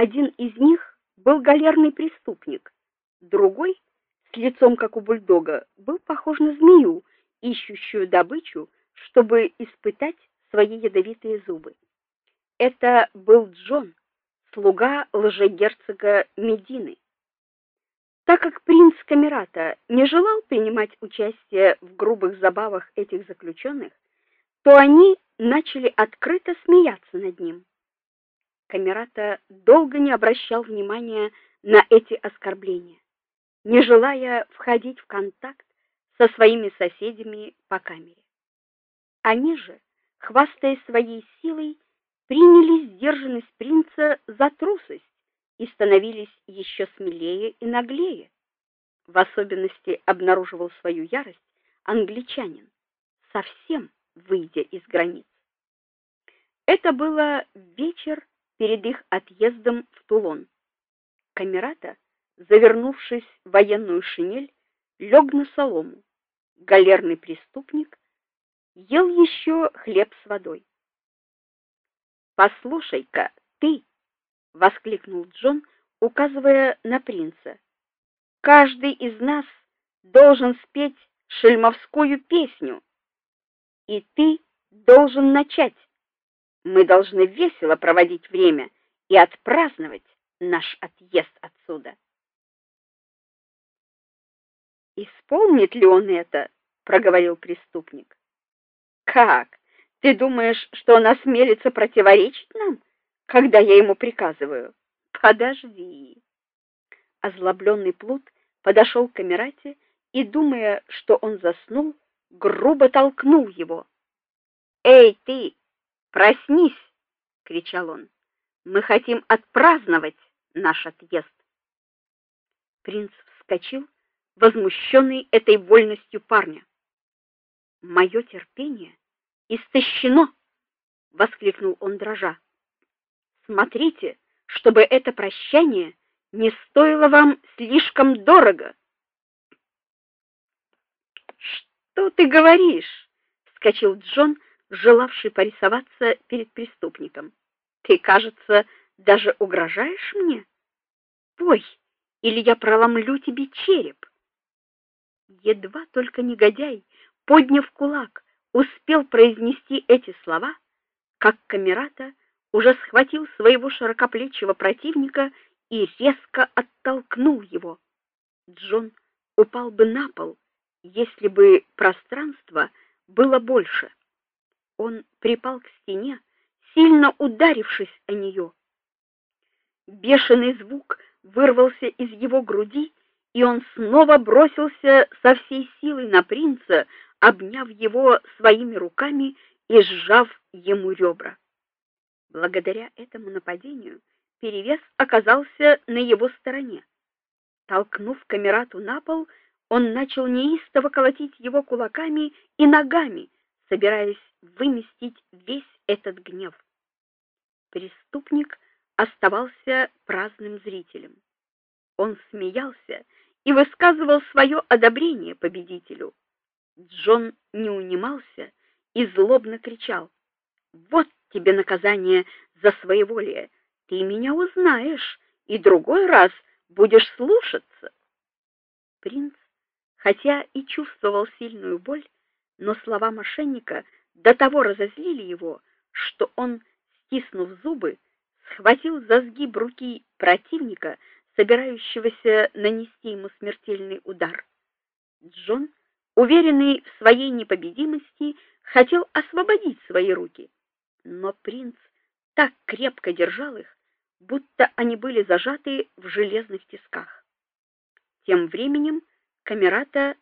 Один из них был галерный преступник, другой, с лицом как у бульдога, был похож на змею, ищущую добычу, чтобы испытать свои ядовитые зубы. Это был Джон, слуга лжегерцога Медины. Так как принц Камерата не желал принимать участие в грубых забавах этих заключенных, то они начали открыто смеяться над ним. Камерата долго не обращал внимания на эти оскорбления, не желая входить в контакт со своими соседями по камере. Они же, хвастаясь своей силой, приняли сдержанность принца за трусость и становились еще смелее и наглее. В особенности обнаруживал свою ярость англичанин, совсем выйдя из границ. Это было вечер перед их отъездом в Тулон. Камерата, завернувшись в военную шинель, лег на солому. Галерный преступник ел еще хлеб с водой. "Послушай-ка, ты", воскликнул Джон, указывая на принца. "Каждый из нас должен спеть шельмовскую песню, и ты должен начать. Мы должны весело проводить время и отпраздновать наш отъезд отсюда". Исполнит ли он это? проговорил преступник. Как? Ты думаешь, что он осмелится противоречить нам, когда я ему приказываю? Подожди. Озлобленный плут подошел к камерате и, думая, что он заснул, грубо толкнул его. "Эй, ты, проснись!" кричал он. "Мы хотим отпраздновать наш отъезд". Принц вскочил, возмущенный этой вольностью парня. Мое терпение истощено, воскликнул он дрожа. Смотрите, чтобы это прощание не стоило вам слишком дорого. Что ты говоришь? вскочил Джон, желавший порисоваться перед преступником. Ты, кажется, даже угрожаешь мне? Пой, или я проломлю тебе череп. Едва только негодяй, подняв кулак, успел произнести эти слова, как Камерата уже схватил своего широкоплечего противника и резко оттолкнул его. Джон упал бы на пол, если бы пространство было больше. Он припал к стене, сильно ударившись о нее. Бешеный звук вырвался из его груди, и он снова бросился со всей силой на принца, обняв его своими руками и сжав ему ребра. Благодаря этому нападению перевес оказался на его стороне. Толкнув камерату на пол, он начал неистово колотить его кулаками и ногами, собираясь выместить весь этот гнев. Преступник оставался праздным зрителем. Он смеялся и высказывал свое одобрение победителю. Джон не унимался и злобно кричал: "Вот тебе наказание за своеволие. Ты меня узнаешь и другой раз будешь слушаться". Принц, хотя и чувствовал сильную боль, но слова мошенника до того разозлили его, что он, стиснув зубы, схватил за сгиб руки противника, собирающегося нанести ему смертельный удар. Джон уверенный в своей непобедимости, хотел освободить свои руки, но принц так крепко держал их, будто они были зажаты в железных тисках. Тем временем Камерата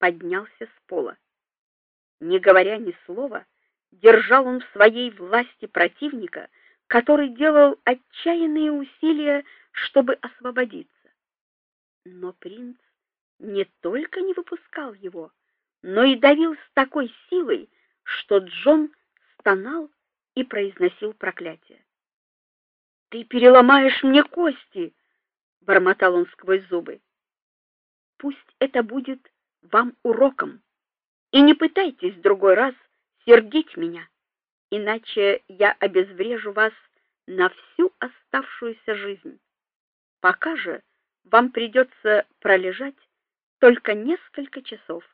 поднялся с пола. Не говоря ни слова, держал он в своей власти противника, который делал отчаянные усилия, чтобы освободиться. Но принц не только не выпускал его, но и давил с такой силой, что Джон стонал и произносил проклятие. Ты переломаешь мне кости, бормотал он сквозь зубы. Пусть это будет вам уроком. И не пытайтесь в другой раз сердить меня, иначе я обезврежу вас на всю оставшуюся жизнь. Пока же вам придется пролежать только несколько часов.